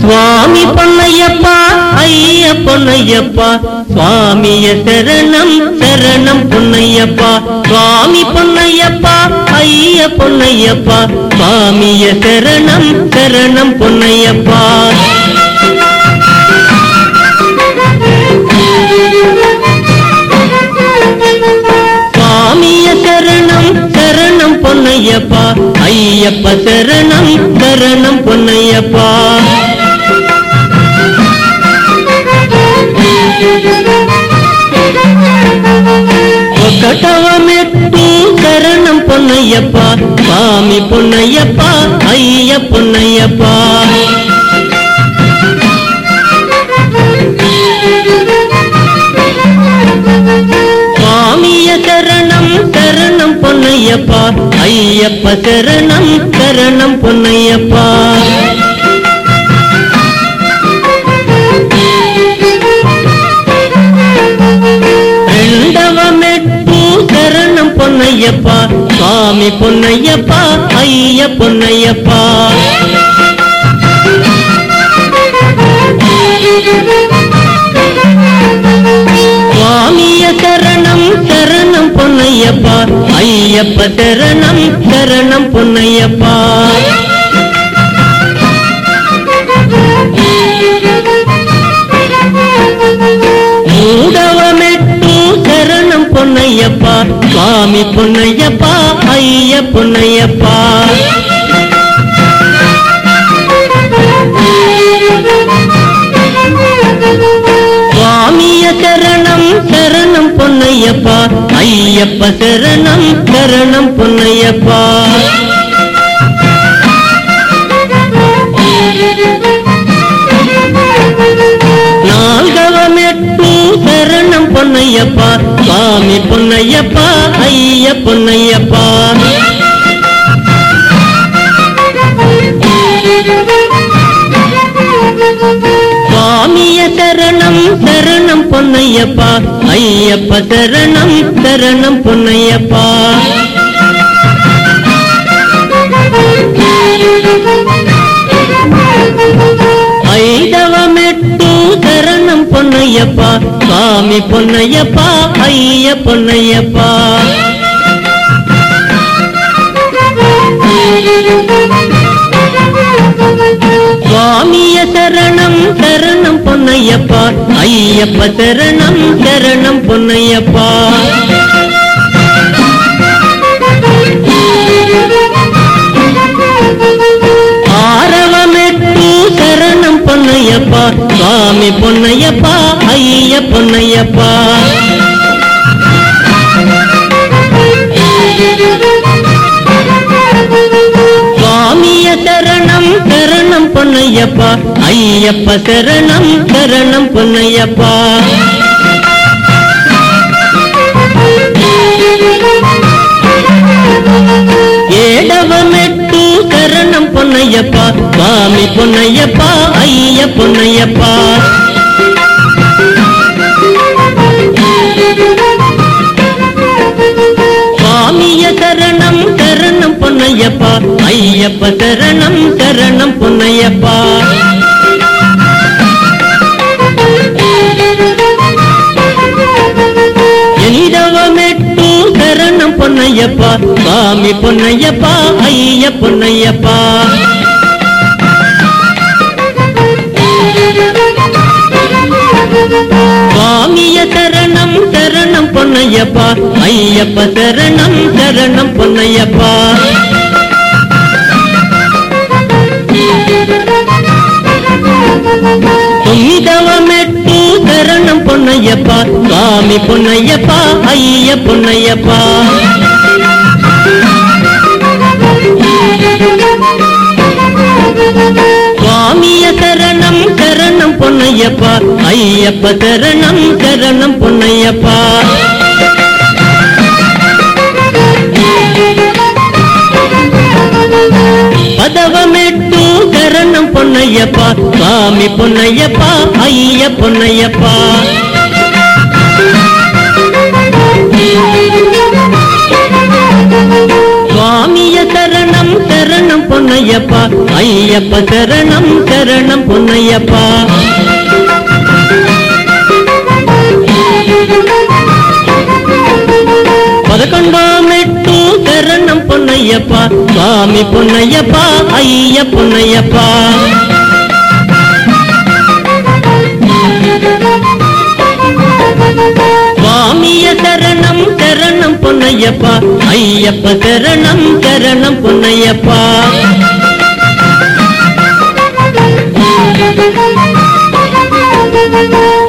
சுவாமி பொன்னையப்பா ஐய பொன்னையப்பா சுவாமிய சரணம் சரணம் பொன்னையப்பா. சுவாமி பொன்னையப்பா ஐய பொன்னையப்பா சுவாமிய சரணம் சரணம் பொன்னையப்பா. சுவாமிய சரணம் சரணம் பொன்னையப்பா ஐயப்ப சரணம் சரணம் பொன்னையப்பா. பொன்னையப்ப சாமி பொன்னையப்ப ஐய பொன்னையப்ப. சாமிய சரணம் சரணம் பொன்னையப்பா ஐயப்ப சரணம் சரணம் பொன்னையப்பா. சுவாமி பொன்னையப்பா ஐய பொன்னையப்பா. சுவாமிய சரணம் சரணம் பொன்னையப்பா ஐயப்ப சரணம் சரணம் பொன்னையப்பா. பொன்னையப்பா சுவாமி பொன்னையப்பா ஐய பொன்னையப்பா. சுவாமிய சரணம் சரணம் பொன்னையப்பா ஐயப்ப சரணம் சரணம் பொன்னையப்பா. நால்கவமெட்டும் சரணம் பொன்னையப்பா சுவாமி பொன்னையப்பா ஐய பொன்னையப்பா. சுவாமிய சரணம் சரணம் பொன்னையப்பா. ஐயப்ப சரணம் சரணம் பொன்னையப்பா. பொன்னையப்பா சாமி பொன்னையப்பா ஐய பொன்னையப்பா. சுவாமிய சரணம் சரணம் பொன்னையப்பா ஐயப்ப சரணம் சரணம் பொன்னையப்பா. ஐயப்ப ஐயப்பன் ஐயப்பா சுவாமிய சரணம் சரணம் பொன்னையப்பா. ஐயப்ப சரணம் சரணம் பொன்னையப்பா. ஏடவமெட்டு சரணம் பொன்னையப்பா. சுவாமி பொன்னையப்பா ஐய பொன்னையப்பா. சரணம் பொன்னையப்பா ஐயப்ப சரணம் சரணம் பொன்னையப்பா. எனிதவ மெட்டு சரணம் பொன்னையப்பா சுவாமி பொன்னையப்பா ஐய பொன்னையப்பா. சுவாமிய சரணம் சரணம் பொன்னையப்பா ஐயப்ப சரணம் சரணம் பொன்னையப்பா. தவமெட்டு கரணம் பொன்னையப்பா சுவாமி பொன்னையப்பா ஐய பொன்னையப்பா. சுவாமிய சரணம் கரணம் பொன்னையப்பா ஐயப்ப சரணம் கரணம் பொன்னையப்பா. పొన్నయ్యప్ప స్వామి పొన్నయ్యప్ప అయ్య పొన్నయ్యప్ప స్వామియ శరణం శరణం పొన్నయ్య பொன்னையப்பா ஐயப்ப சரணம் சரணம் பொன்னையப்பா పదకొండాం మెట్టు శరణం పొన్నయ్యప్ప స్వామి పొన్నయ్యప్ప అయ్య పొన్నయ్యప్ప ஐயப்பா ஐயப்ப சரணம் சரணம் பொன்னையப்பா.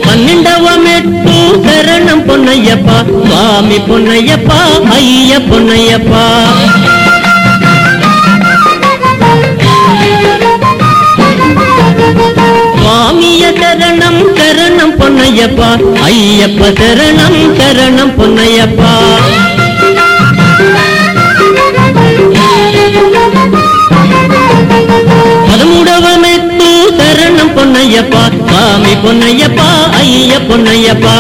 பன்னெண்டவ மெட்டு சரணம் பொன்னையப்பா சுவாமி பொன்னையப்பா ஐய பொன்னையப்பா. சுவாமிய சரணம் சரணம் பொன்னையப்பா ஐயப்ப சரணம் சரணம் பொன்னையப்பா. பவனத்து சரணம் பொன்னையப்பா சாமி பொன்னையப்பா ஐய பொன்னையப்பா.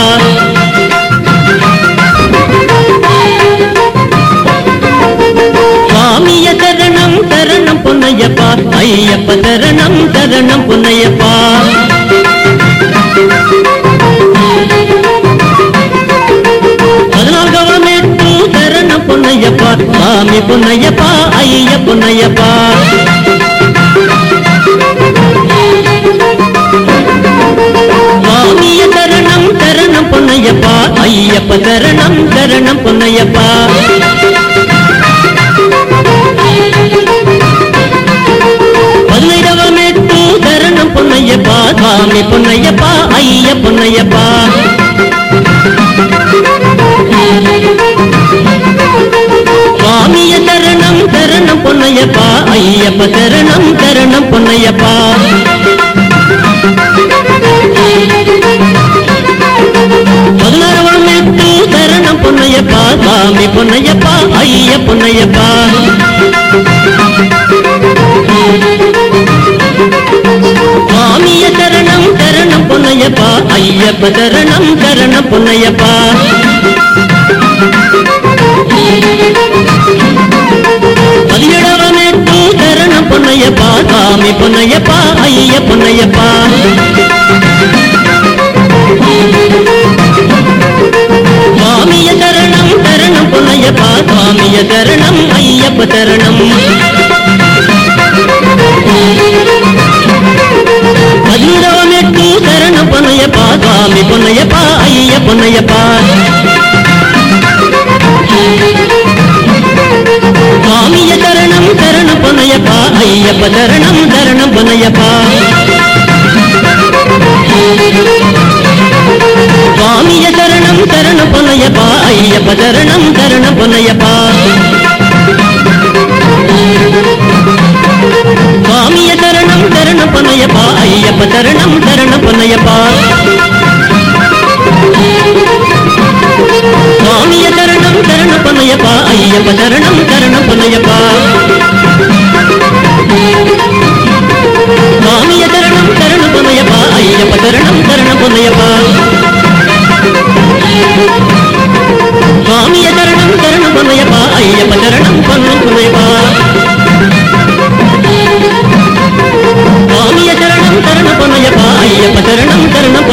சாமிய சரணம் சரணம் பொன்னையப்பா ஐயப்ப சரணம் சரணம் பொன்னையப்பா. பதினாலு கவனத்து சரணம் பொன்னையப்பா சாமி பொன்னையப்பா ஐய பொன்னையப்பா. பொன்னையப்பா ஐயப்ப சரணம் சரணம் பொன்னையப்பா. ஐயப்ப சரணம் சரணம் பொன்னையப்பா. பதினேழாம் எட்டு சரணம் பொன்னையப்பா சாமி பொன்னையப்பா ஐய பொன்னையப்பா. சுவாமிய சரணம் சரணம் பொன்னையப்பா சுவாமிய சரணம் ஐயப்ப சரணம். ஐய பொன்னையப்பா சுவாமிய சரணம் சரணம் பொன்னையப்பா ஐயப்ப சரணம் சரணம் பொன்னையப்பா சுவாமிய சரணம் சரணம் பொன்னையப்பா ஐயப்ப சரணம் சரணம் பொன்னையப்பா பொன்னையப்பா ஐயப்ப சரணம் சரணம் பொன்னையப்பா. சுவாமிய சரணம் சரணம் பொன்னையப்பா ஐயப்ப சரணம் சரணம் பொன்னையப்பா. சுவாமிய சரணம் சரணம் பொன்னையப்பா ஐயப்ப சரணம் பொன்னும் பொன்னையப்பா. சுவாமிய சரணம் சரணம் பொன்னையப்பா ஐயப்ப சரணம் சரணம்